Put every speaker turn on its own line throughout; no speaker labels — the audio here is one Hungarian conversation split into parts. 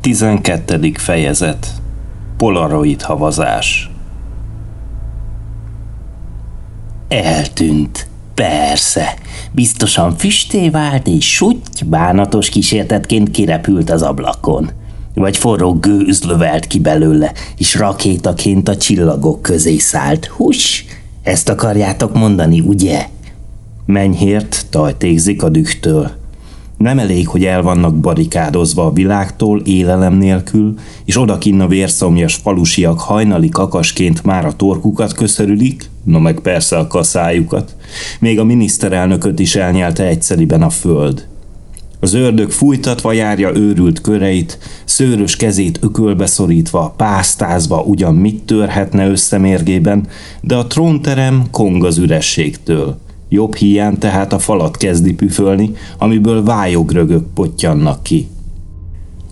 12. fejezet Polaroid havazás
Eltűnt. Persze. Biztosan füsté vált, és suty bánatos kísértetként kirepült az ablakon. Vagy forró gőz lövelt ki belőle, és rakétaként a csillagok közé szállt. Hús! Ezt akarjátok mondani, ugye?
Menyhért tajtékzik a dühtől. Nem elég, hogy el vannak barikádozva a világtól élelem nélkül, és odakinn a vérszomjas falusiak hajnali kakasként már a torkukat köszörülik, no meg persze a kaszájukat. Még a miniszterelnököt is elnyelte egyszeriben a föld. Az ördög fújtatva járja őrült köreit, szőrös kezét ökölbe szorítva, pásztázva ugyan mit törhetne összemérgében, de a trónterem kong az ürességtől – Jobb hiány tehát a falat kezdi püfölni, amiből vályogrögök potyannak ki.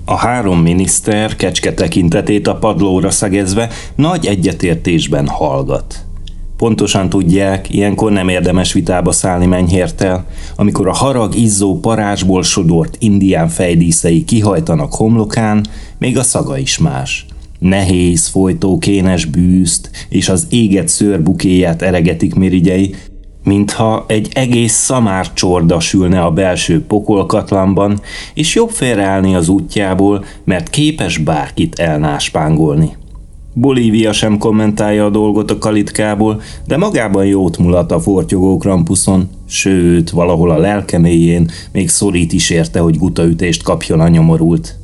A három miniszter kecske tekintetét a padlóra szegezve nagy egyetértésben hallgat. Pontosan tudják, ilyenkor nem érdemes vitába szállni menyhértel, amikor a harag izzó parázsból sodort indián fejdíszei kihajtanak homlokán, még a szaga is más. Nehéz, folytó kénes bűzt és az éget szőrbukéját eregetik mirigyei, mintha egy egész szamár csorda sülne a belső pokolkatlanban, és jobb félreállni az útjából, mert képes bárkit elnáspángolni. Bolívia sem kommentálja a dolgot a kalitkából, de magában jót mulat a fortyogó krampuszon, sőt, valahol a lelkeméjén még szorít is érte, hogy gutaütést kapjon a nyomorult.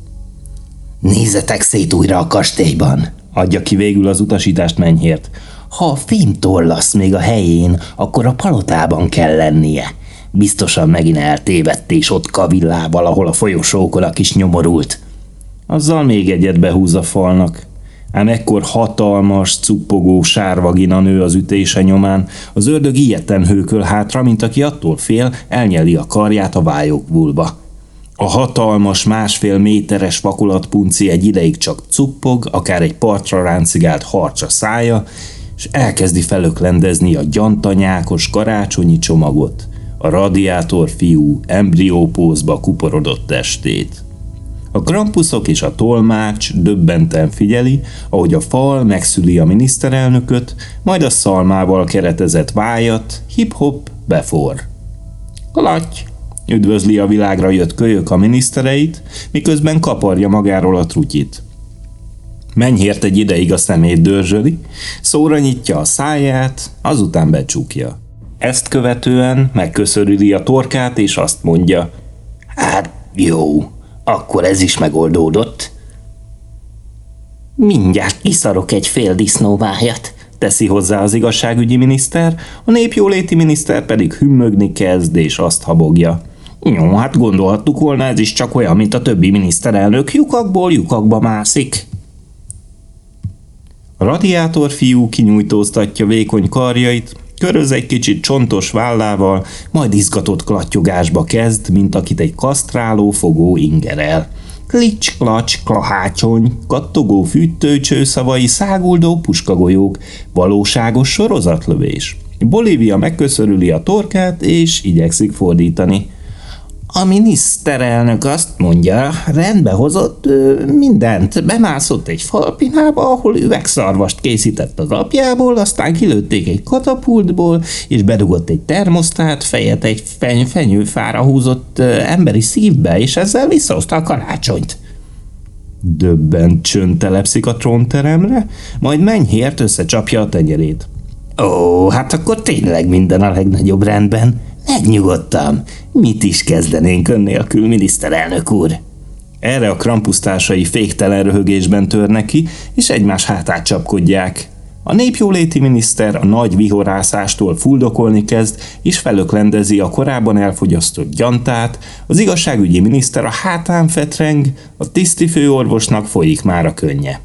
Nézzetek szét újra a kastélyban!
Adja ki végül az utasítást mennyért.
Ha a fémtollasz még a helyén, akkor a palotában kell lennie. Biztosan megint eltévedt és ott kavillával, ahol a folyosókon a kis nyomorult.
Azzal még egyet behúz a falnak. Ám ekkor hatalmas, cuppogó sárvagina nő az ütése nyomán, az ördög ilyetten hőköl hátra, mint aki attól fél, elnyeli a karját a vályokbulba. A hatalmas, másfél méteres vakulatpunci egy ideig csak cuppog, akár egy partra ráncigált harcsa szája, és elkezdi felöklendezni a gyantanyákos karácsonyi csomagot, a radiátor fiú embriópózba kuporodott testét. A krampuszok és a tolmács döbbenten figyeli, ahogy a fal megszüli a miniszterelnököt, majd a szalmával keretezett vájat hip-hop befor. Klaty! Üdvözli a világra jött kölyök a minisztereit, miközben kaparja magáról a trutyit. Mennyért egy ideig a szemét dörzsöli, szóra nyitja a száját, azután becsukja. Ezt követően megköszörüli a torkát, és azt mondja,
hát jó, akkor ez is megoldódott. Mindjárt kiszarok egy fél disznóvájat,
teszi hozzá az igazságügyi miniszter, a népjóléti miniszter pedig hümmögni kezd, és azt habogja. Jó, hát gondolhattuk volna, ez is csak olyan, mint a többi miniszterelnök, lyukakból lyukakba mászik. A radiátor fiú kinyújtóztatja vékony karjait, köröz egy kicsit csontos vállával, majd izgatott klattyogásba kezd, mint akit egy kasztráló fogó ingerel. Klics, klacs, klahácsony, kattogó fűtőcső szavai, száguldó puskagolyók, valóságos sorozatlövés. Bolívia megköszörüli a torkát, és igyekszik fordítani.
A miniszterelnök azt mondja, rendbe hozott mindent. Bemászott egy falpinába, ahol üvegszarvast készített az apjából, aztán kilőtték egy katapultból, és bedugott egy termosztát, fejet egy feny fenyőfára húzott emberi szívbe, és ezzel visszahozta a karácsonyt.
Döbben csönd telepszik a trónteremre, majd mennyhért összecsapja a tenyerét.
Ó, hát akkor tényleg minden a legnagyobb rendben. Megnyugodtam. Mit is kezdenénk önnélkül, miniszterelnök úr?
Erre a krampusztársai féktelen röhögésben törnek ki, és egymás hátát csapkodják. A népjóléti miniszter a nagy vihorászástól fuldokolni kezd, és felöklendezi a korábban elfogyasztott gyantát, az igazságügyi miniszter a hátán fetreng, a tiszti főorvosnak folyik már a könnye.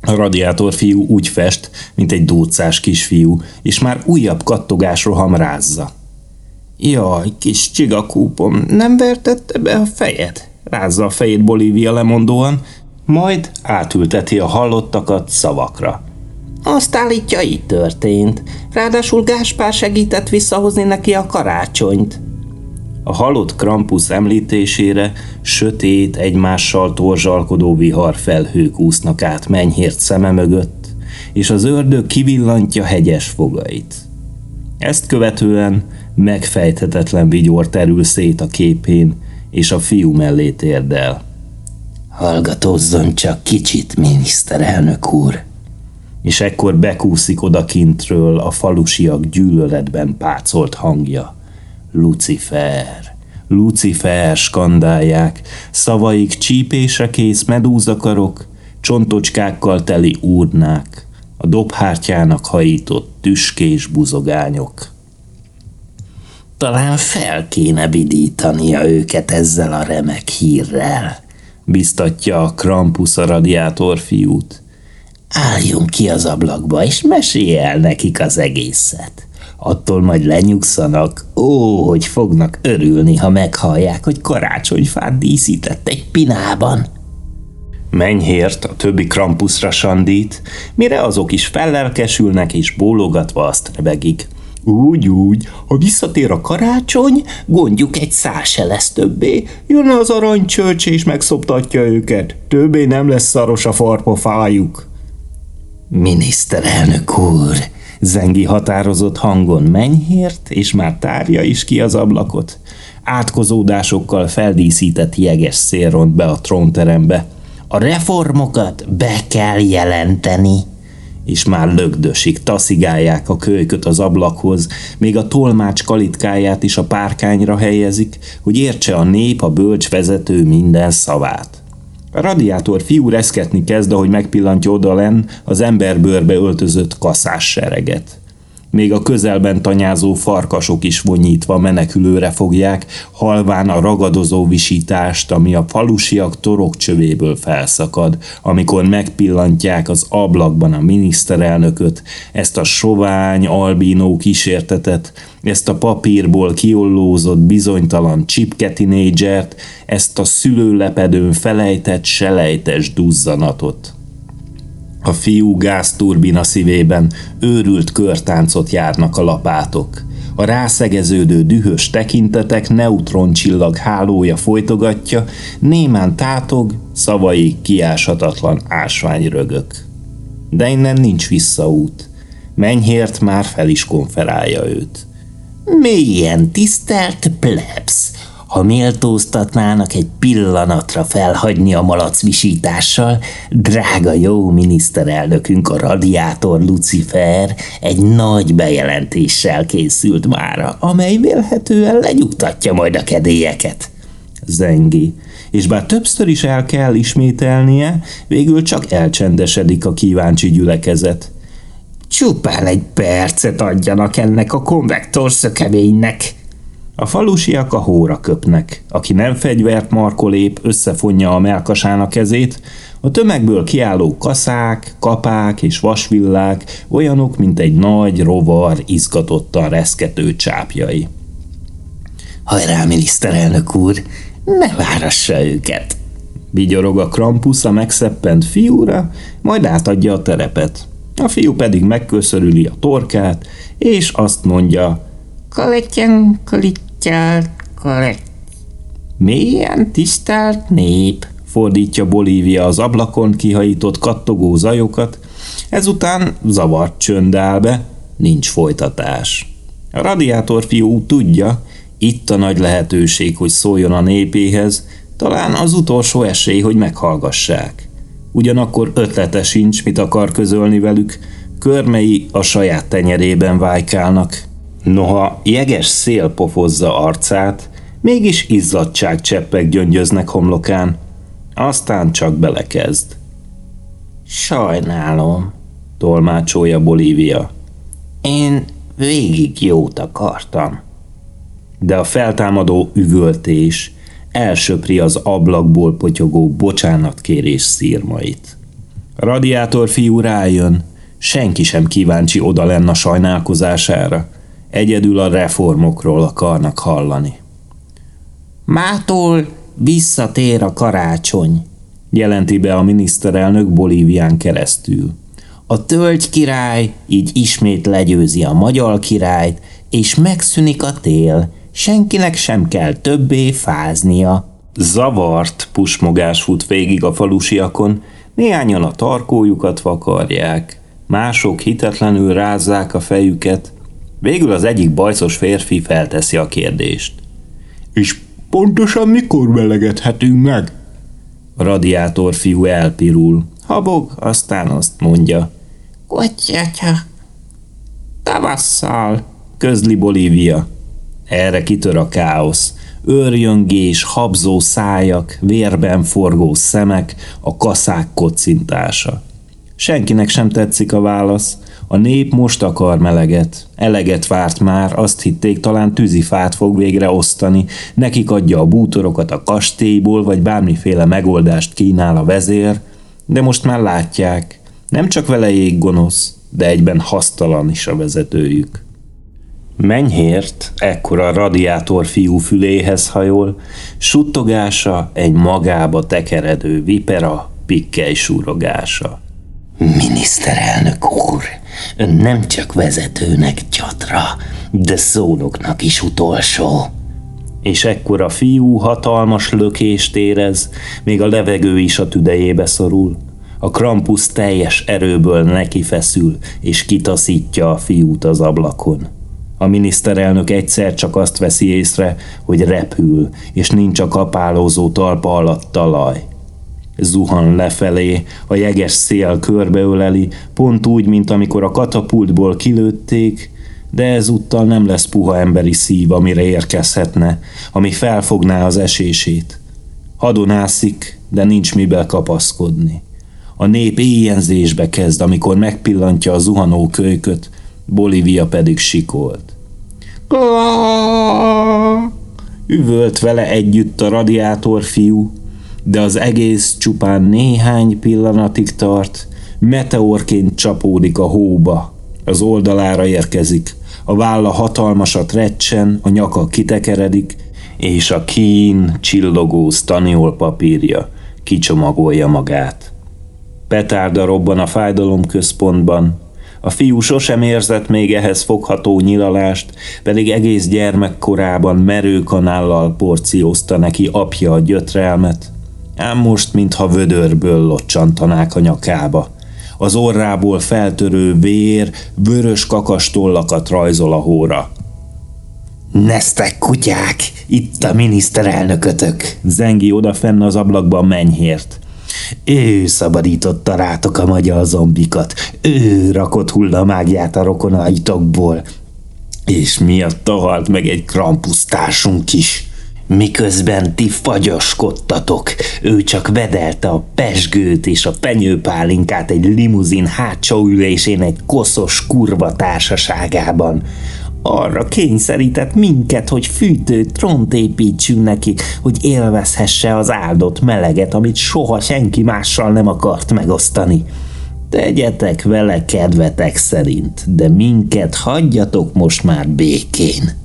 A radiátor fiú úgy fest, mint egy dócás kisfiú, és már újabb kattogás roham rázza.
Jaj, kis csigakúpom, nem vertette be a fejed? Rázza a fejét Bolívia lemondóan, majd átülteti a hallottakat szavakra. Azt állítja, így történt. Ráadásul Gáspár segített visszahozni neki a karácsonyt.
A halott Krampus említésére sötét, egymással torzsalkodó viharfelhők úsznak át mennyhért szeme mögött, és az ördög kivillantja hegyes fogait. Ezt követően megfejthetetlen vigyor terül szét a képén, és a fiú mellé térdel.
Hallgatózzon csak kicsit, miniszterelnök úr!
És ekkor bekúszik odakintről a falusiak gyűlöletben pácolt hangja. Lucifer! Lucifer skandálják, szavaik csípésre kész medúzakarok, csontocskákkal teli úrnák, a dobhártyának hajított tüskés buzogányok.
Talán fel kéne vidítania őket ezzel a remek hírrel,
biztatja a Krampus a radiátor fiút.
Álljunk ki az ablakba, és mesélj el nekik az egészet. Attól majd lenyugszanak, ó, hogy fognak örülni, ha meghallják, hogy karácsonyfát díszített egy pinában.
Mennyhért a többi krampuszra sandít, mire azok is fellelkesülnek és bólogatva azt rebegik.
Úgy, úgy, ha visszatér a karácsony, gondjuk egy szár se lesz többé. Jön az aranycsölcs és megszoptatja őket. Többé nem lesz szaros a farpofájuk. Miniszterelnök úr, zengi határozott hangon menyhért, és már tárja is ki az ablakot. Átkozódásokkal feldíszített jeges szél be a trónterembe. A reformokat be kell jelenteni
és már lögdösik, taszigálják a kölyköt az ablakhoz, még a tolmács kalitkáját is a párkányra helyezik, hogy értse a nép, a bölcs vezető minden szavát. A radiátor fiú reszketni kezd, ahogy megpillantja oda len az emberbőrbe öltözött kaszás sereget. Még a közelben tanyázó farkasok is vonyítva menekülőre fogják, halván a ragadozó visítást, ami a falusiak torokcsövéből felszakad, amikor megpillantják az ablakban a miniszterelnököt, ezt a sovány, albínó kísértetet, ezt a papírból kiollózott bizonytalan csipke ezt a szülőlepedőn felejtett selejtes duzzanatot. A fiú gázturbina szívében őrült körtáncot járnak a lapátok. A rászegeződő dühös tekintetek neutroncsillag hálója folytogatja, némán tátog, szavai kiáshatatlan ásványrögök. De innen nincs visszaút. Mennyhért már fel is konferálja őt.
Mélyen tisztelt plebs! Ha méltóztatnának egy pillanatra felhagyni a malacvisítással, drága jó miniszterelnökünk a radiátor Lucifer egy nagy bejelentéssel készült mára, amely vélhetően lenyugtatja majd a kedélyeket.
Zengi, és bár többször is el kell ismételnie, végül csak elcsendesedik a kíváncsi gyülekezet.
Csupán egy percet adjanak ennek a konvektor szökeménynek,
a falusiak a hóra köpnek. Aki nem fegyvert markolép, összefonja a melkasának kezét, a tömegből kiálló kaszák, kapák és vasvillák olyanok, mint egy nagy rovar izgatottan reszkető csápjai.
Hajrá, miniszterelnök úr, ne várassa őket!
Vigyorog a Krampus a megszeppent fiúra, majd átadja a terepet. A fiú pedig megköszörüli a torkát, és azt mondja,
Kalityan, kalit, tisztelt korrekt.
Mélyen tisztelt nép, fordítja Bolívia az ablakon kihajított kattogó zajokat, ezután zavart csönd áll be, nincs folytatás. A radiátor fiú tudja, itt a nagy lehetőség, hogy szóljon a népéhez, talán az utolsó esély, hogy meghallgassák. Ugyanakkor ötlete sincs, mit akar közölni velük, körmei a saját tenyerében vájkálnak, Noha jeges szél pofozza arcát, mégis izzadság cseppek gyöngyöznek homlokán. Aztán csak belekezd.
Sajnálom,
tolmácsolja Bolívia.
Én végig jót akartam.
De a feltámadó üvöltés elsöpri az ablakból potyogó bocsánatkérés szírmait. A radiátor fiú rájön, senki sem kíváncsi oda lenne a sajnálkozására – Egyedül a reformokról akarnak hallani.
Mától visszatér a karácsony,
jelenti be a miniszterelnök Bolívián keresztül.
A tölgy király így ismét legyőzi a magyar királyt, és megszűnik a tél, Senkinek sem kell többé fáznia.
Zavart pusmogás fut végig a falusiakon, néhányan a tarkójukat vakarják, mások hitetlenül rázzák a fejüket. Végül az egyik bajszos férfi felteszi a kérdést. És pontosan mikor melegedhetünk meg? A radiátor fiú elpirul. Habog, aztán azt mondja.
Kutyatya, tavasszal,
közli Bolívia. Erre kitör a káosz. Őrjöngés, habzó szájak, vérben forgó szemek, a kaszák kocintása. Senkinek sem tetszik a válasz. A nép most akar meleget. Eleget várt már, azt hitték, talán tűzifát fog végre osztani, nekik adja a bútorokat a kastélyból, vagy bármiféle megoldást kínál a vezér, de most már látják, nem csak vele ég gonosz, de egyben hasztalan is a vezetőjük. Menyhért ekkora radiátor fiú füléhez hajol, suttogása egy magába tekeredő vipera pikkely súrogása.
Miniszterelnök úr, ön nem csak vezetőnek gyatra, de szónoknak is utolsó.
És ekkor a fiú hatalmas lökést érez, még a levegő is a tüdejébe szorul. A Krampus teljes erőből neki feszül, és kitaszítja a fiút az ablakon. A miniszterelnök egyszer csak azt veszi észre, hogy repül, és nincs a kapálózó talpa alatt talaj. Zuhan lefelé, a jeges szél körbeöleli, pont úgy, mint amikor a katapultból kilőtték, de ezúttal nem lesz puha emberi szív, amire érkezhetne, ami felfogná az esését. Hadonászik, de nincs mibe kapaszkodni. A nép éjjenzésbe kezd, amikor megpillantja a zuhanó kölyköt, Bolívia pedig sikolt. Üvölt vele együtt a radiátor fiú, de az egész csupán néhány pillanatig tart, meteorként csapódik a hóba, az oldalára érkezik, a válla hatalmasat recsen, a nyaka kitekeredik, és a kín csillogó staniol papírja kicsomagolja magát. Petárda robban a fájdalom központban, a fiú sosem érzett még ehhez fogható nyilalást, pedig egész gyermekkorában merő kanállal porciózta neki apja a gyötrelmet, ám most, mintha vödörből locsantanák a nyakába. Az orrából feltörő vér vörös kakastollakat rajzol a hóra.
Neztek kutyák, itt a miniszterelnökötök,
zengi oda fenn az ablakban mennyért.
Ő szabadította rátok a magyar zombikat, ő rakott hullamágját a rokonaitokból, és miatta halt meg egy krampusztársunk is. Miközben ti fagyaskodtatok, ő csak vedelte a pesgőt és a penyőpálinkát egy limuzin hátsó ülésén egy koszos kurva társaságában. Arra kényszerített minket, hogy fűtő tront építsünk neki, hogy élvezhesse az áldott meleget, amit soha senki mással nem akart megosztani. Tegyetek vele kedvetek szerint, de minket hagyjatok most már békén.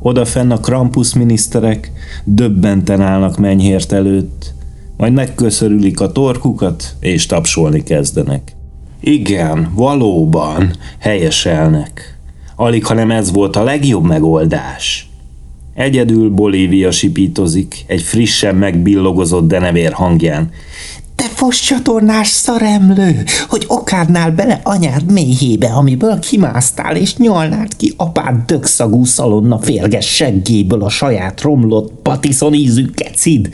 Odafenn a Krampus miniszterek döbbenten állnak mennyhért előtt, majd megköszörülik a torkukat, és tapsolni kezdenek. Igen, valóban, helyeselnek. Alig, hanem ez volt a legjobb megoldás. Egyedül Bolívia sipítozik, egy frissen megbillogozott denevér hangján.
Te csatornás szaremlő, hogy okádnál bele anyád méhébe, amiből kimásztál, és nyalnád ki apád dögszagú szalonna férges seggéből a saját romlott patiszon ízű kecid.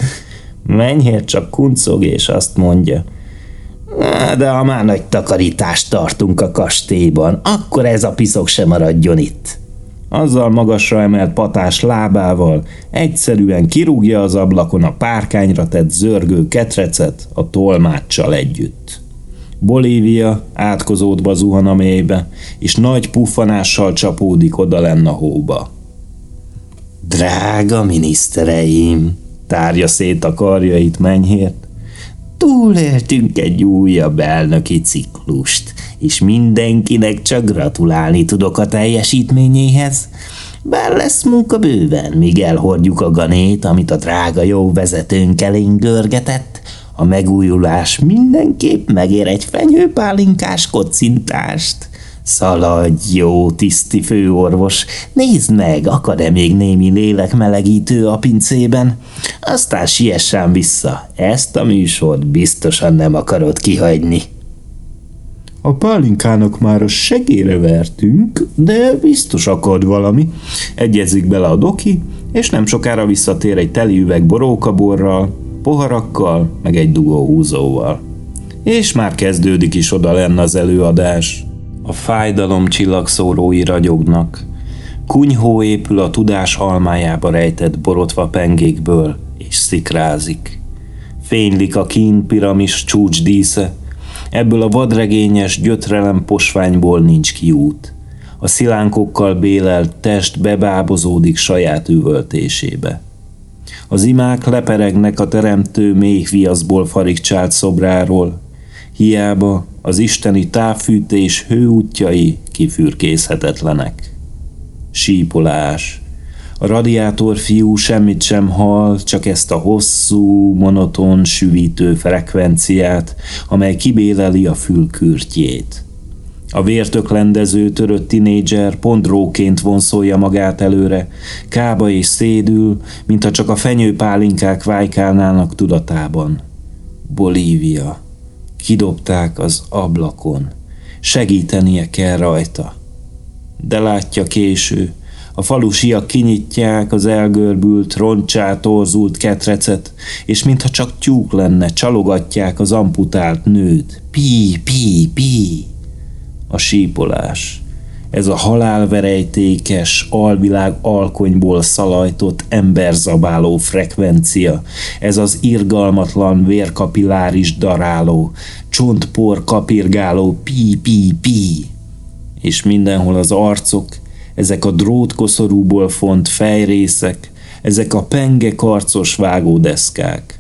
Menjél csak kuncog, és azt mondja. De ha már nagy takarítást tartunk a kastélyban, akkor ez a piszok sem maradjon itt azzal magasra emelt patás lábával egyszerűen kirúgja az ablakon a párkányra tett zörgő ketrecet a tolmáccsal együtt. Bolívia átkozódva zuhan a mélybe, és nagy puffanással csapódik oda lenn a hóba.
Drága minisztereim, tárja szét a karjait menyhért, túléltünk egy újabb elnöki ciklust, és mindenkinek csak gratulálni tudok a teljesítményéhez. Bár lesz munka bőven, míg elhordjuk a ganét, amit a drága jó vezetőnk elénk görgetett, a megújulás mindenképp megér egy fenyőpálinkás kocintást. Szaladj, jó tiszti főorvos, nézd meg, akad-e még némi lélekmelegítő a pincében? Aztán siessen vissza, ezt a műsort biztosan nem akarod kihagyni.
A pálinkának már a segére vertünk, de biztos akad valami. Egyezik bele a doki, és nem sokára visszatér egy teli üveg borókaborral, poharakkal, meg egy dugóhúzóval. És már kezdődik is oda lenne az előadás. A fájdalom csillagszórói ragyognak. Kunyhó épül a tudás almájába rejtett borotva pengékből, és szikrázik. Fénylik a kín piramis csúcsdísze, ebből a vadregényes gyötrelem posványból nincs kiút. A szilánkokkal bélelt test bebábozódik saját üvöltésébe. Az imák leperegnek a teremtő mély viaszból farigcsált szobráról, hiába az isteni távfűtés hőútjai kifürkészhetetlenek. Sípolás. A radiátor fiú semmit sem hall, csak ezt a hosszú, monoton, süvítő frekvenciát, amely kibéleli a fülkürtjét. A vértöklendező törött tinédzser pondróként vonszolja magát előre, kába és szédül, mintha csak a fenyőpálinkák vájkálnának tudatában. Bolívia. Kidobták az ablakon. Segítenie kell rajta. De látja késő, a falusiak kinyitják az elgörbült, roncsát, torzult ketrecet, és mintha csak tyúk lenne, csalogatják az amputált nőt. Pi, pi, pi. A sípolás. Ez a halálverejtékes, alvilág alkonyból szalajtott emberzabáló frekvencia, ez az irgalmatlan vérkapilláris daráló, csontpor kapirgáló pi-pi-pi. És mindenhol az arcok, ezek a drótkoszorúból font fejrészek, ezek a penge karcos vágódeszkák.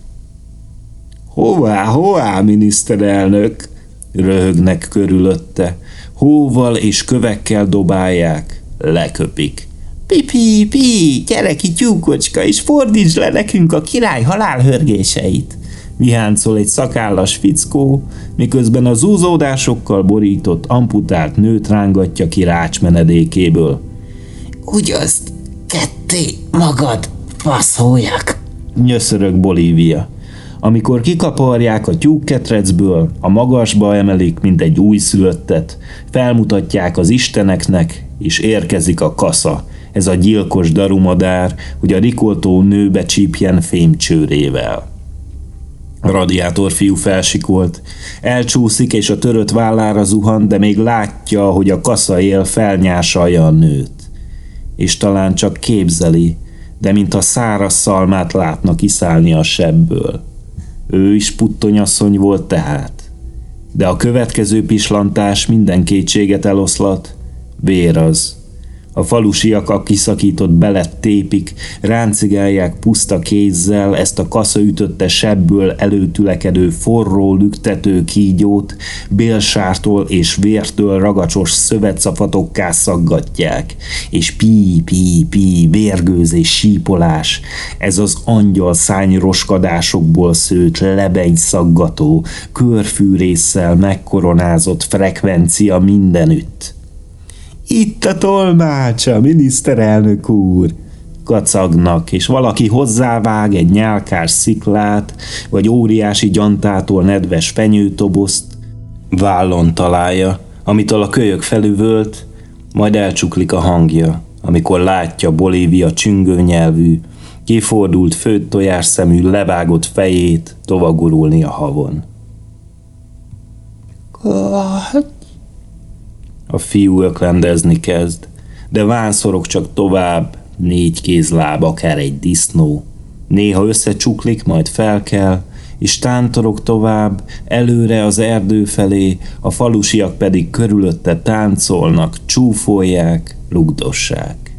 Hová, hová, miniszterelnök? Röhögnek körülötte, hóval és kövekkel dobálják, leköpik.
Pipi, pi, gyere ki tyúkocska, és fordítsd le nekünk a király halálhörgéseit.
Viháncol egy szakállas fickó, miközben az úzódásokkal borított, amputált nőt rángatja ki rácsmenedékéből.
Úgy azt ketté magad, faszójak!
Nyöszörög Bolívia. Amikor kikaparják a tyúkketrecből, a magasba emelik, mint egy újszülöttet, felmutatják az isteneknek, és érkezik a kasza, ez a gyilkos darumadár, hogy a rikoltó nőbe csípjen fémcsőrével. A radiátor fiú felsikolt. Elcsúszik, és a törött vállára zuhan, de még látja, hogy a kaszaél felnyásalja a nőt. És talán csak képzeli, de mint a száraz szalmát látna kiszállni a sebből. Ő is puttonyasszony volt tehát. De a következő pislantás minden kétséget eloszlat. Vér az. A falusiak a kiszakított belet tépik, ráncigálják puszta kézzel ezt a kaszaütötte sebből előtülekedő forró lüktető kígyót, bélsártól és vértől ragacsos szövetszapatokká szaggatják, és pí, pí, pí, vérgőzés, sípolás, ez az angyal szányroskadásokból szőtt lebeny szaggató, körfűrészsel megkoronázott frekvencia mindenütt. Itt a tolmácsa, miniszterelnök úr! Kacagnak, és valaki hozzávág egy nyálkás sziklát, vagy óriási gyantától nedves fenyőtoboszt, vállon találja, amitől a kölyök felüvölt, majd elcsuklik a hangja, amikor látja Bolívia csüngőnyelvű, kifordult főtt tojásszemű levágott fejét tovagurulni a havon. A fiú öklendezni kezd, de vánszorok csak tovább, négy kézláb, akár egy disznó. Néha összecsuklik, majd felkel, és tántorok tovább, előre az erdő felé, a falusiak pedig körülötte táncolnak, csúfolják, rugdossák.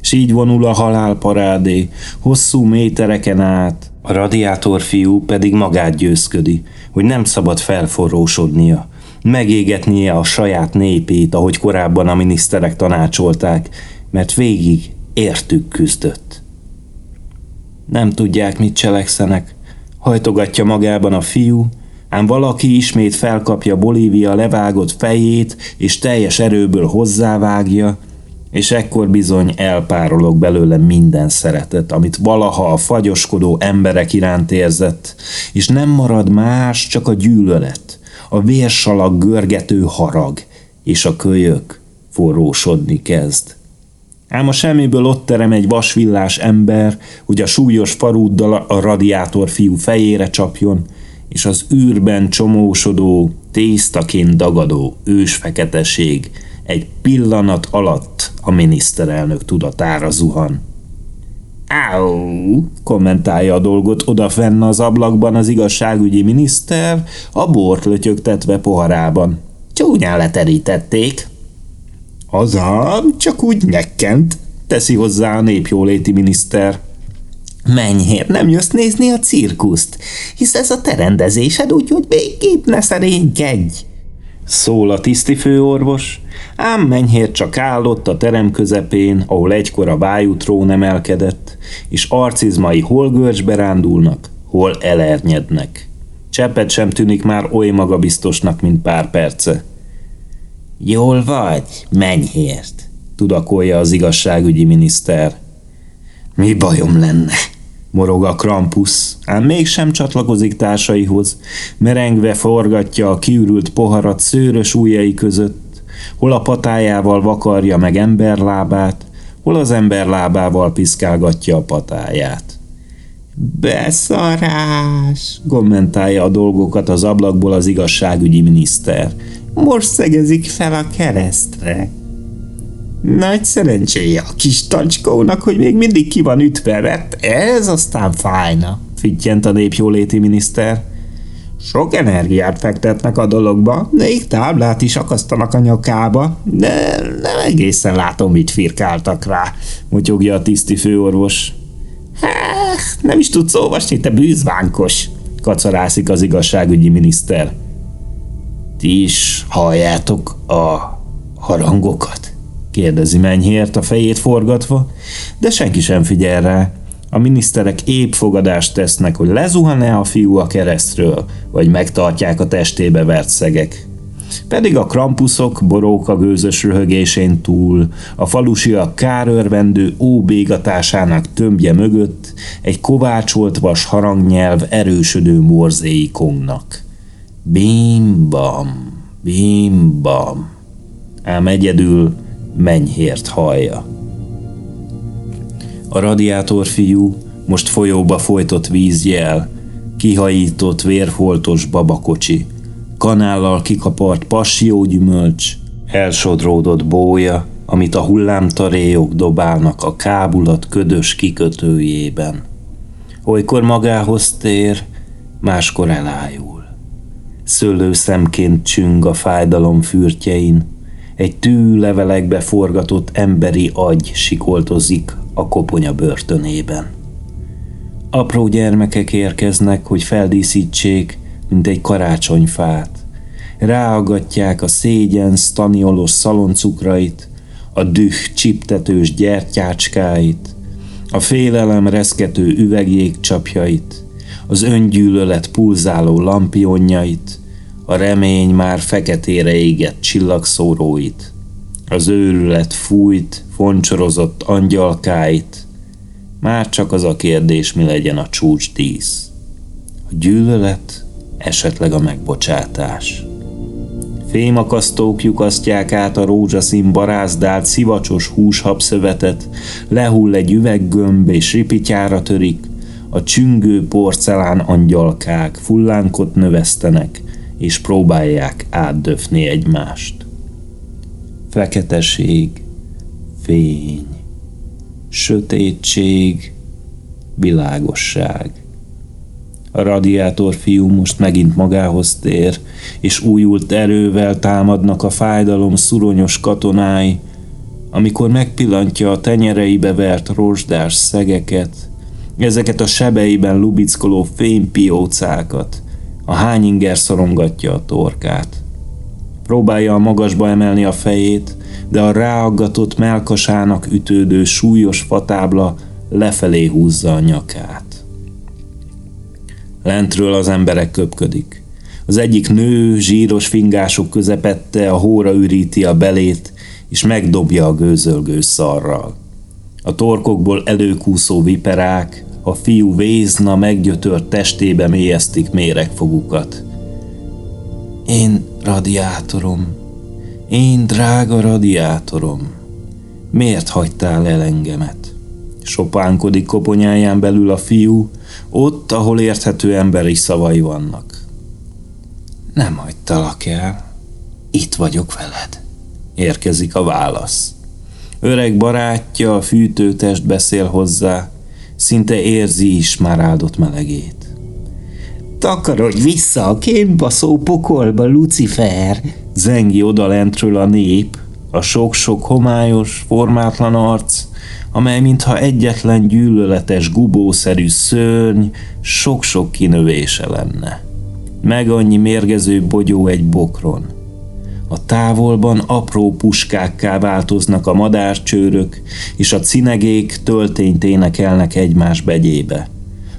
S így vonul a halálparádé, hosszú métereken át, a radiátor fiú pedig magát győzködi, hogy nem szabad felforrósodnia, megégetnie a saját népét, ahogy korábban a miniszterek tanácsolták, mert végig értük küzdött. Nem tudják, mit cselekszenek, hajtogatja magában a fiú, ám valaki ismét felkapja Bolívia levágott fejét, és teljes erőből hozzávágja, és ekkor bizony elpárolog belőle minden szeretet, amit valaha a fagyoskodó emberek iránt érzett, és nem marad más, csak a gyűlölet, a vérsalag görgető harag, és a kölyök forrósodni kezd. Ám a semmiből ott terem egy vasvillás ember, hogy a súlyos farúddal a radiátor fiú fejére csapjon, és az űrben csomósodó, tésztaként dagadó ősfeketeség egy pillanat alatt a miniszterelnök tudatára zuhan.
Áú, kommentálja a dolgot odafenn az ablakban az igazságügyi miniszter, a bort lötyögtetve poharában. Csúnyán leterítették. Azám, csak úgy nyekkent, teszi hozzá a népjóléti miniszter. Menjél, nem jössz nézni a cirkuszt, hisz ez a te rendezésed, úgyhogy végképp ne szerénykedj. Szól a tiszti főorvos, ám menyhér csak állott a terem közepén, ahol egykor a vájutrón emelkedett, és arcizmai hol görcsbe rándulnak, hol elernyednek. Cseppet sem tűnik már oly magabiztosnak, mint pár perce. Jól vagy, menyhért, tudakolja az igazságügyi miniszter. Mi bajom lenne? Morog a Krampus, ám mégsem csatlakozik társaihoz, merengve forgatja a kiürült poharat szőrös ujjai között, hol a patájával vakarja meg emberlábát, hol az emberlábával piszkálgatja a patáját. Beszarás, kommentálja a dolgokat az ablakból az igazságügyi miniszter. Most szegezik fel a keresztre. Nagy szerencséje a kis tacskónak, hogy még mindig ki van ütve, mert ez aztán fájna, fittyent a népjóléti miniszter. Sok energiát fektetnek a dologba, még táblát is akasztanak a nyakába, de nem egészen látom, mit firkáltak rá, motyogja a tiszti főorvos. Há, nem is tudsz olvasni, te bűzvánkos, kacarászik az igazságügyi miniszter. Ti is halljátok a harangokat? Kérdezi Menyhért a fejét forgatva, de senki sem figyel rá. A miniszterek épp fogadást tesznek, hogy lezuhan-e a fiú a keresztről, vagy megtartják a testébe vert szegek. Pedig a krampuszok boróka gőzös röhögésén túl, a falusiak kárörvendő óbégatásának tömbje mögött egy kovácsolt vas harangnyelv erősödő morzéi kongnak. Bim-bam, bim-bam. Ám egyedül menyhért hallja. A radiátor fiú most folyóba folytott vízjel, kihajított vérfoltos babakocsi, kanállal kikapart passiógyümölcs, elsodródott bója, amit a hullámtaréjok dobálnak a kábulat ködös kikötőjében. Olykor magához tér, máskor elájul. Szőlőszemként csüng a fájdalom fürtjein, egy tű levelekbe forgatott emberi agy sikoltozik a koponya börtönében. Apró gyermekek érkeznek, hogy feldíszítsék, mint egy karácsonyfát. Ráagatják a szégyen staniolos szaloncukrait, a düh csiptetős gyertyácskáit, a félelem reszkető üvegjégcsapjait, az öngyűlölet pulzáló lampionjait, a remény már feketére égett csillagszóróit, az őrület fújt, foncsorozott angyalkáit, már csak az a kérdés, mi legyen a csúcs dísz. A gyűlölet, esetleg a megbocsátás. Fémakasztók lyukasztják át a rózsaszín barázdált, szivacsos húshabszövetet, lehull egy üveggömb és ripityára törik, a csüngő porcelán angyalkák fullánkot növesztenek, és próbálják átdöfni egymást. Feketeség, fény, sötétség, világosság. A radiátor fiú most megint magához tér, és újult erővel támadnak a fájdalom szuronyos katonái, amikor megpillantja a tenyereibe vert rozsdás szegeket, ezeket a sebeiben lubickoló fénypiócákat, a hányinger szorongatja a torkát. Próbálja a magasba emelni a fejét, de a ráaggatott melkasának ütődő súlyos fatábla lefelé húzza a nyakát. Lentről az emberek köpködik.
Az egyik nő zsíros fingások közepette a hóra üríti a belét, és megdobja a gőzölgő szarral. A torkokból előkúszó viperák, a fiú vézna meggyötört testébe mélyeztik méregfogukat. Én radiátorom, én drága radiátorom, miért hagytál el engemet? Sopánkodik koponyáján belül a fiú, ott, ahol érthető emberi szavai vannak. Nem hagytalak el, itt vagyok veled, érkezik a válasz. Öreg barátja, a fűtőtest beszél hozzá, szinte érzi is már áldott melegét.
Takarodj vissza a kémbaszó pokolba, Lucifer!
Zengi odalentről a nép, a sok-sok homályos, formátlan arc, amely mintha egyetlen gyűlöletes gubószerű szörny sok-sok kinövése lenne. Meg annyi mérgező bogyó egy bokron. A távolban apró puskákká változnak a madárcsőrök, és a cinegék töltényt énekelnek egymás begyébe.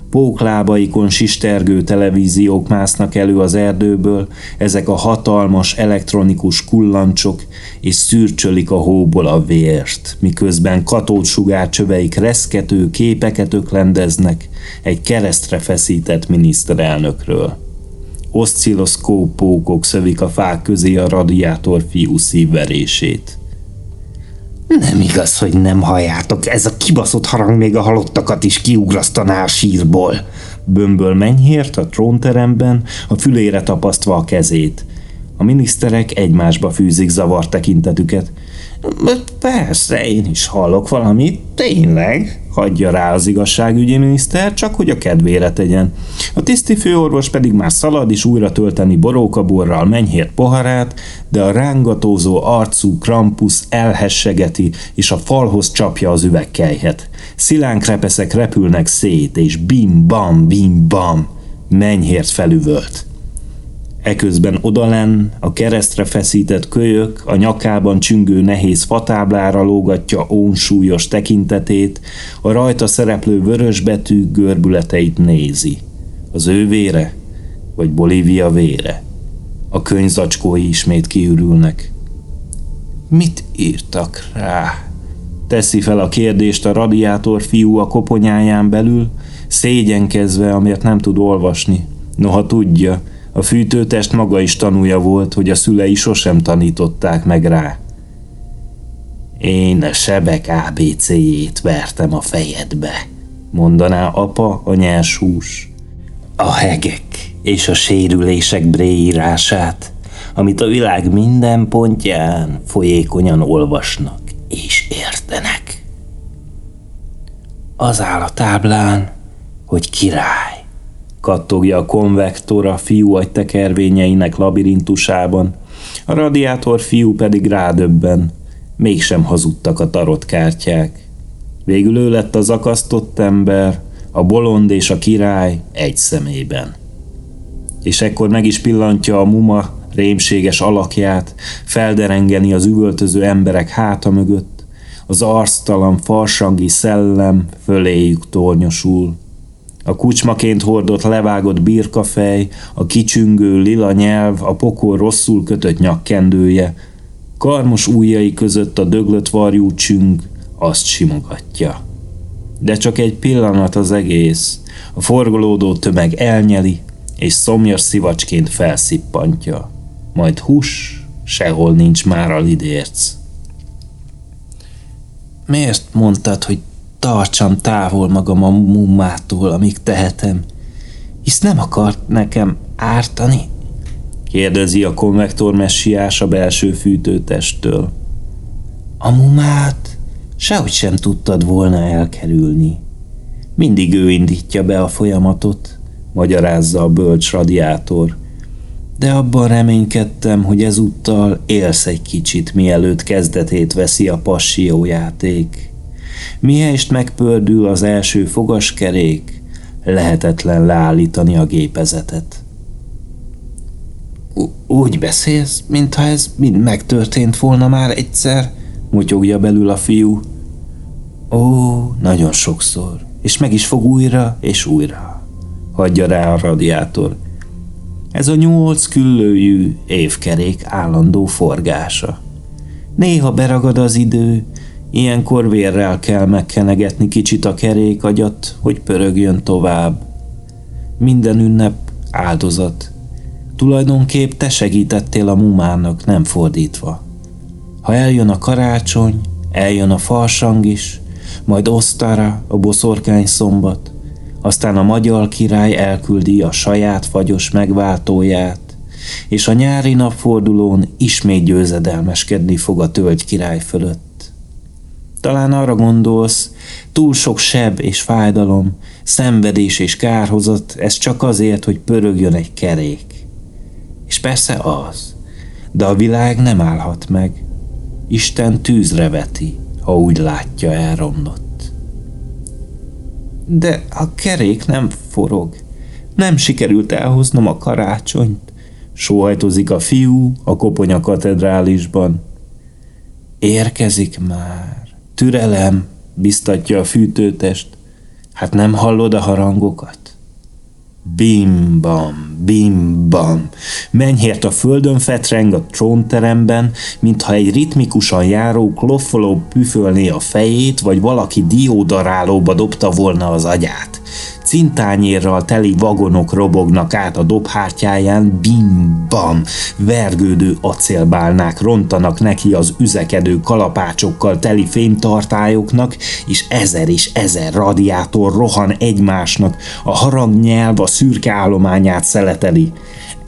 Póklábaikon sistergő televíziók másznak elő az erdőből, ezek a hatalmas elektronikus kullancsok, és szürcsölik a hóból a vért, miközben katócsugárcsöveik reszkető képeket öklendeznek egy keresztre feszített miniszterelnökről. Oszcilloszkópókok szövik a fák közé a radiátor fiú szívverését.
Nem igaz, hogy nem halljátok, ez a kibaszott harang még a halottakat is kiugrasztaná a sírból.
Bömböl mennyhért a trónteremben, a fülére tapasztva a kezét. A miniszterek egymásba fűzik zavart tekintetüket.
Persze, én is hallok valamit, tényleg
hagyja rá az igazságügyi miniszter, csak hogy a kedvére tegyen. A tiszti főorvos pedig már szalad is újra tölteni borókaborral menyhért poharát, de a rángatózó arcú Krampus elhessegeti, és a falhoz csapja az üvegkelyhet. Szilánk repeszek repülnek szét, és bim-bam, bim-bam, menyhért felüvölt. Eközben odalen a keresztre feszített kölyök a nyakában csüngő nehéz fatáblára lógatja ónsúlyos tekintetét, a rajta szereplő vörös betű görbületeit nézi. Az ő vére, vagy Bolívia vére? A könyvzacskói ismét kiürülnek. Mit írtak rá? Teszi fel a kérdést a radiátor fiú a koponyáján belül, szégyenkezve, amiért nem tud olvasni. Noha tudja, a fűtőtest maga is tanúja volt, hogy a szülei sosem tanították meg rá. Én a sebek ABC-jét vertem a fejedbe, mondaná apa a nyers hús. A hegek és a sérülések bréírását, amit a világ minden pontján folyékonyan olvasnak és értenek. Az áll a táblán, hogy király kattogja a konvektor a fiú agytekervényeinek labirintusában, a radiátor fiú pedig rádöbben, mégsem hazudtak a tarotkártyák. Végül ő lett az akasztott ember, a bolond és a király egy szemében. És ekkor meg is pillantja a muma rémséges alakját, felderengeni az üvöltöző emberek háta mögött, az arctalan farsangi szellem föléjük tornyosul. A kucsmaként hordott levágott birkafej, a kicsüngő lila nyelv, a pokol rosszul kötött nyakkendője, karmos ujjai között a döglött varjú csüng azt simogatja. De csak egy pillanat az egész, a forgolódó tömeg elnyeli, és szomjas szivacsként felszippantja. Majd hús, sehol nincs már a lidérc. Miért mondtad, hogy tartsam távol magam a mummától, amíg tehetem, hisz nem akart nekem ártani? kérdezi a konvektor messiás a belső fűtőtesttől. A mumát sehogy sem tudtad volna elkerülni. Mindig ő indítja be a folyamatot, magyarázza a bölcs radiátor. De abban reménykedtem, hogy ezúttal élsz egy kicsit, mielőtt kezdetét veszi a passiójáték. Miest megpördül az első fogaskerék, lehetetlen leállítani a gépezetet. Úgy beszélsz, mintha ez mind megtörtént volna már egyszer, motyogja belül a fiú. Ó, nagyon sokszor, és meg is fog újra és újra, hagyja rá a radiátor.
Ez a nyolc küllőjű évkerék állandó forgása. Néha beragad az idő, ilyenkor vérrel kell megkenegetni kicsit a kerékagyat, hogy pörögjön tovább. Minden ünnep áldozat. Tulajdonképp te segítettél a mumának, nem fordítva. Ha eljön a karácsony, eljön a farsang is, majd osztára a boszorkány szombat, aztán a magyar király elküldi a saját fagyos megváltóját, és a nyári napfordulón ismét győzedelmeskedni fog a tölgy király fölött. Talán arra gondolsz, túl sok seb és fájdalom, szenvedés és kárhozat, ez csak azért, hogy pörögjön egy kerék. És persze az, de a világ nem állhat meg. Isten tűzre veti, ha úgy látja elromlott. De a kerék nem forog. Nem sikerült elhoznom a karácsonyt. Sóhajtozik a fiú a koponya katedrálisban. Érkezik már. Türelem, biztatja a fűtőtest. Hát nem hallod a harangokat? Bim-bam, bim-bam. Mennyért a földön fetreng a trónteremben, mintha egy ritmikusan járó kloffoló püfölné a fejét, vagy valaki diódarálóba dobta volna az agyát cintányérral teli vagonok robognak át a dobhártyáján, bim-bam, vergődő acélbálnák rontanak neki az üzekedő kalapácsokkal teli fémtartályoknak, és ezer és ezer radiátor rohan egymásnak, a harangnyelv a szürke állományát szeleteli.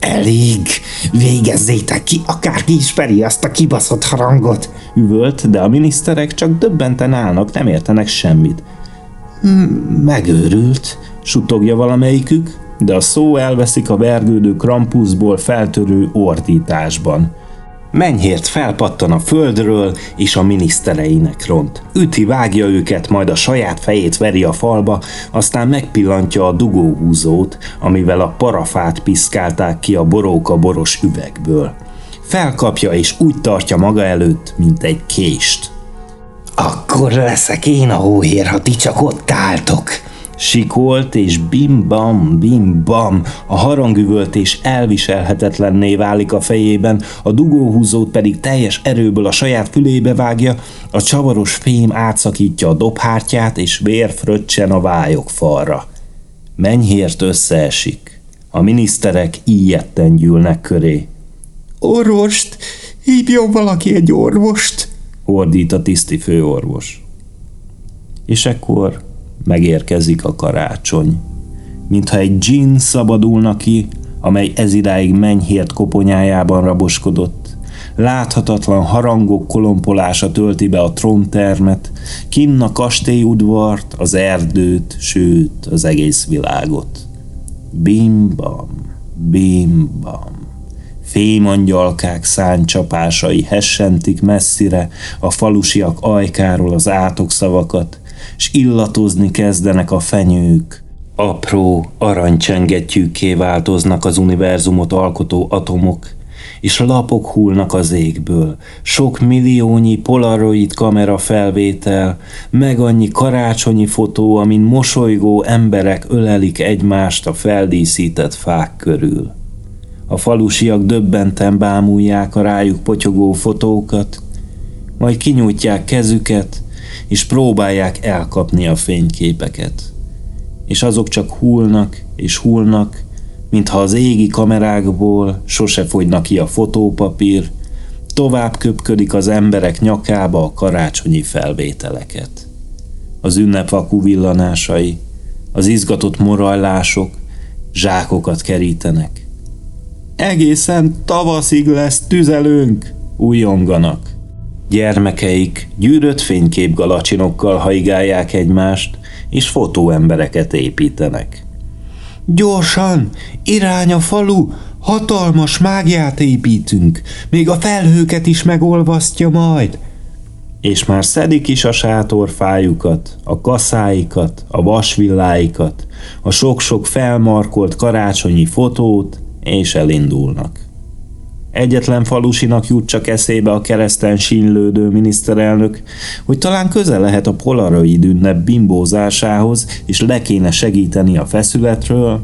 Elég, végezzétek ki, akárki ismeri azt a kibaszott harangot, üvölt, de a miniszterek csak döbbenten állnak, nem értenek semmit. Megőrült, Sutogja valamelyikük, de a szó elveszik a vergődő krampuszból feltörő ordításban. Mennyért felpattan a földről, és a minisztereinek ront. Üti, vágja őket, majd a saját fejét veri a falba, aztán megpillantja a dugóhúzót, amivel a parafát piszkálták ki a boróka boros üvegből. Felkapja és úgy tartja maga előtt, mint egy kést. Akkor leszek én a hóhér, ha ti csak ott álltok, Sikolt és bim-bam, bim-bam, a harangüvöltés elviselhetetlenné válik a fejében, a dugóhúzót pedig teljes erőből a saját fülébe vágja, a csavaros fém átszakítja a dobhártyát, és vér fröccsen a vályok falra. Mennyhért összeesik. A miniszterek ilyetten gyűlnek köré. Orvost! Hívjon valaki egy orvost! ordít a tiszti főorvos. És ekkor megérkezik a karácsony. Mintha egy dzsin szabadulna ki, amely ezidáig mennyhért koponyájában raboskodott. Láthatatlan harangok kolompolása tölti be a tróntermet, kinn a kastélyudvart, az erdőt, sőt, az egész világot. Bim-bam, bim-bam. Fémangyalkák száncsapásai hessentik messzire a falusiak ajkáról az átokszavakat, s illatozni kezdenek a fenyők. Apró, aranycsengettyűkké változnak az univerzumot alkotó atomok, és lapok hullnak az égből. Sok milliónyi polaroid kamera felvétel, meg annyi karácsonyi fotó, amin mosolygó emberek ölelik egymást a feldíszített fák körül. A falusiak döbbenten bámulják a rájuk potyogó fotókat, majd kinyújtják kezüket, és próbálják elkapni a fényképeket. És azok csak hullnak és hullnak, mintha az égi kamerákból sose fogynak ki a fotópapír, tovább köpködik az emberek nyakába a karácsonyi felvételeket. Az ünnepvakú villanásai, az izgatott morajlások zsákokat kerítenek. Egészen tavaszig lesz tüzelőnk, újonganak. Gyermekeik gyűrött fényképgalacsinokkal haigálják egymást, és fotóembereket építenek. Gyorsan! Irány a falu! Hatalmas mágiát építünk! Még a felhőket is megolvasztja majd! És már szedik is a sátorfájukat, a kaszáikat, a vasvilláikat, a sok-sok felmarkolt karácsonyi fotót, és elindulnak. Egyetlen falusinak jut csak eszébe a kereszten sínlődő miniszterelnök, hogy talán közel lehet a polaroid ünnep bimbózásához, és le kéne segíteni a feszületről,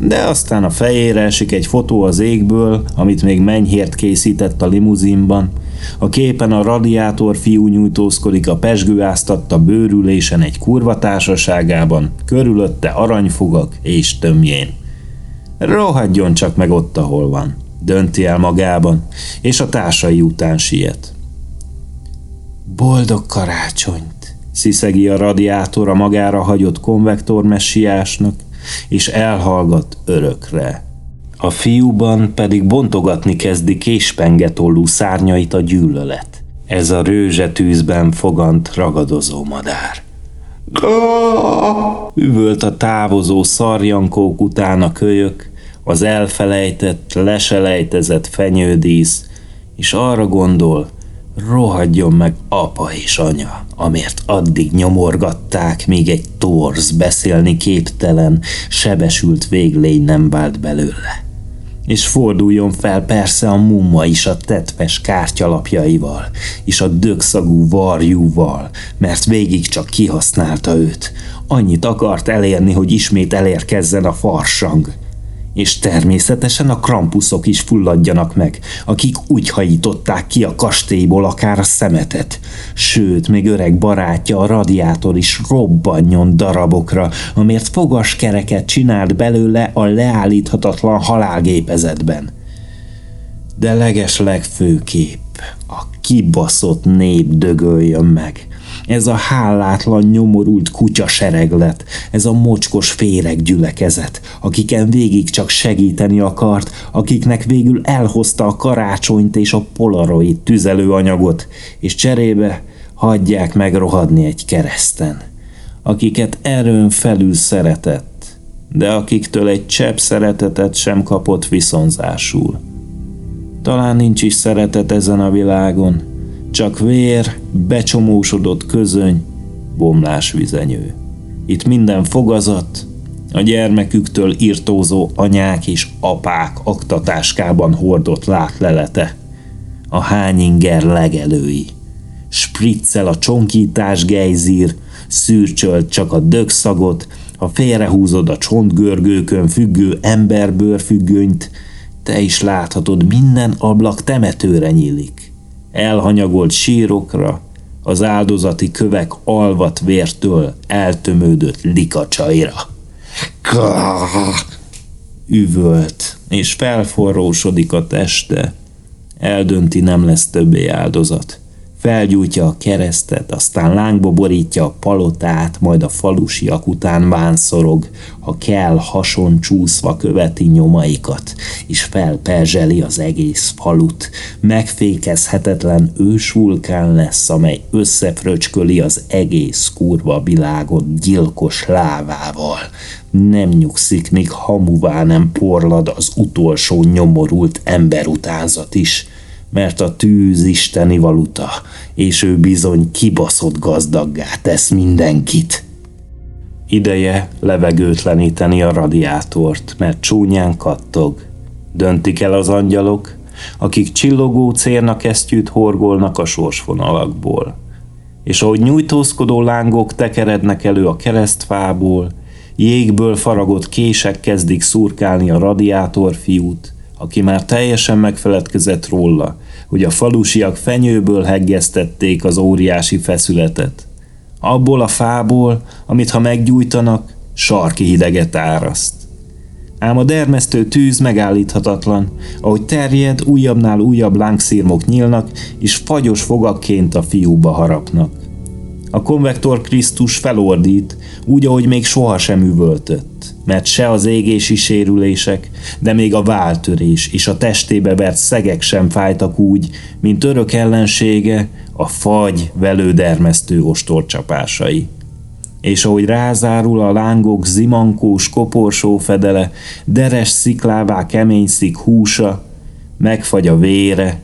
de aztán a fejére esik egy fotó az égből, amit még mennyhért készített a limuzinban. A képen a radiátor fiú nyújtózkodik a pesgőáztatta bőrülésen egy kurva társaságában, körülötte aranyfogak és tömjén. Rohadjon csak meg ott, ahol van, dönti el magában, és a társai után siet. Boldog karácsonyt, sziszegi a radiátor a magára hagyott konvektor messiásnak, és elhallgat örökre. A fiúban pedig bontogatni kezdi késpengetolú szárnyait a gyűlölet. Ez a rőzsetűzben fogant ragadozó madár. Üvölt a távozó szarjankók után a kölyök, az elfelejtett, leselejtezett fenyődísz, és arra gondol, rohadjon meg apa és anya, amért addig nyomorgatták, míg egy torz, beszélni képtelen, sebesült véglény nem vált belőle. És forduljon fel persze a mumma is a tetves kártyalapjaival, és a dögszagú varjúval, mert végig csak kihasználta őt. Annyit akart elérni, hogy ismét elérkezzen a farsang – és természetesen a krampuszok is fulladjanak meg, akik úgy hajították ki a kastélyból akár a szemetet. Sőt, még öreg barátja a radiátor is robbanjon darabokra, amért fogaskereket csinált belőle a leállíthatatlan halálgépezetben. De leges legfőképp a kibaszott nép dögöljön meg – ez a hálátlan, nyomorult kutya sereglet, ez a mocskos féreg gyülekezet, akiken végig csak segíteni akart, akiknek végül elhozta a karácsonyt és a polaroid tüzelőanyagot, és cserébe hagyják megrohadni egy kereszten, akiket erőn felül szeretett, de akiktől egy csepp szeretetet sem kapott viszonzásul. Talán nincs is szeretet ezen a világon, csak vér, becsomósodott közöny, bomlás vizenyő. Itt minden fogazat, a gyermeküktől írtózó anyák és apák aktatáskában hordott látlelete, a hányinger legelői. Spriccel a csonkítás gejzír, szürcsölt csak a dögszagot, ha félrehúzod a csontgörgőkön függő emberbőrfüggönyt, te is láthatod, minden ablak temetőre nyílik elhanyagolt sírokra, az áldozati kövek alvat vértől eltömődött likacsaira. Üvölt, és felforrósodik a teste. Eldönti, nem lesz többé áldozat felgyújtja a keresztet, aztán lángba borítja a palotát, majd a falusiak után vánszorog, ha kell hason csúszva követi nyomaikat, és felperzseli az egész falut. Megfékezhetetlen ősvulkán lesz, amely összefröcsköli az egész kurva világot gyilkos lávával. Nem nyugszik, míg hamuvá nem porlad az utolsó nyomorult emberutázat is – mert a tűz isteni valuta, és ő bizony kibaszott gazdaggá tesz mindenkit. Ideje levegőtleníteni a radiátort, mert csúnyán kattog. Döntik el az angyalok, akik csillogó cérnakesztyűt horgolnak a sorsvonalakból. És ahogy nyújtózkodó lángok tekerednek elő a keresztfából, jégből faragott kések kezdik szurkálni a radiátor fiút, aki már teljesen megfeledkezett róla, hogy a falusiak fenyőből heggeztették az óriási feszületet. Abból a fából, amit ha meggyújtanak, sarki hideget áraszt. Ám a dermesztő tűz megállíthatatlan, ahogy terjed, újabbnál újabb lángszírmok nyílnak, és fagyos fogakként a fiúba harapnak. A konvektor Krisztus felordít, úgy, ahogy még sohasem üvöltött, mert se az égési sérülések, de még a váltörés és a testébe vert szegek sem fájtak úgy, mint örök ellensége a fagy velődermesztő ostorcsapásai. És ahogy rázárul a lángok zimankós koporsó fedele, deres sziklává keményszik húsa, megfagy a vére,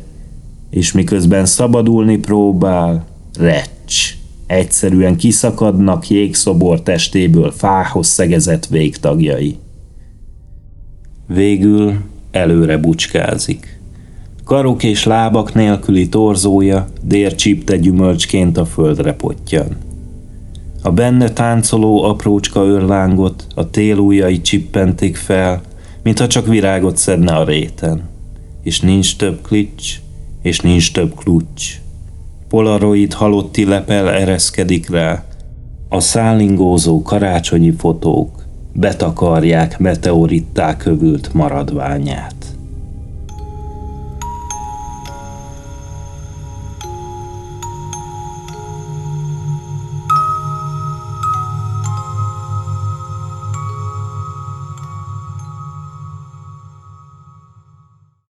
és miközben szabadulni próbál, recs. Egyszerűen kiszakadnak jégszobor testéből fához szegezett végtagjai. Végül előre bucskázik. Karok és lábak nélküli torzója dércsípte gyümölcsként a földre pottyan. A benne táncoló aprócska örlángot a télújai csippentik fel, mintha csak virágot szedne a réten. És nincs több klics, és nincs több klucs. Polaroid halotti lepel ereszkedik rá. A szállingózó karácsonyi fotók betakarják meteoritták kövült maradványát.